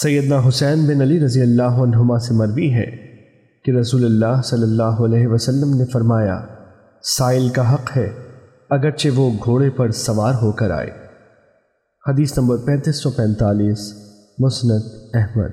سیدنا حسین بن علی رضی اللہ عنہما سے مروی ہے کہ رسول اللہ صلی اللہ علیہ وسلم نے فرمایا، سائل کا حق ہے اگرچہ وہ گھوڑے پر سوار ہو کر آئے۔ حدیث نمبر پینتیس سو پینتالیس، مسند احمد۔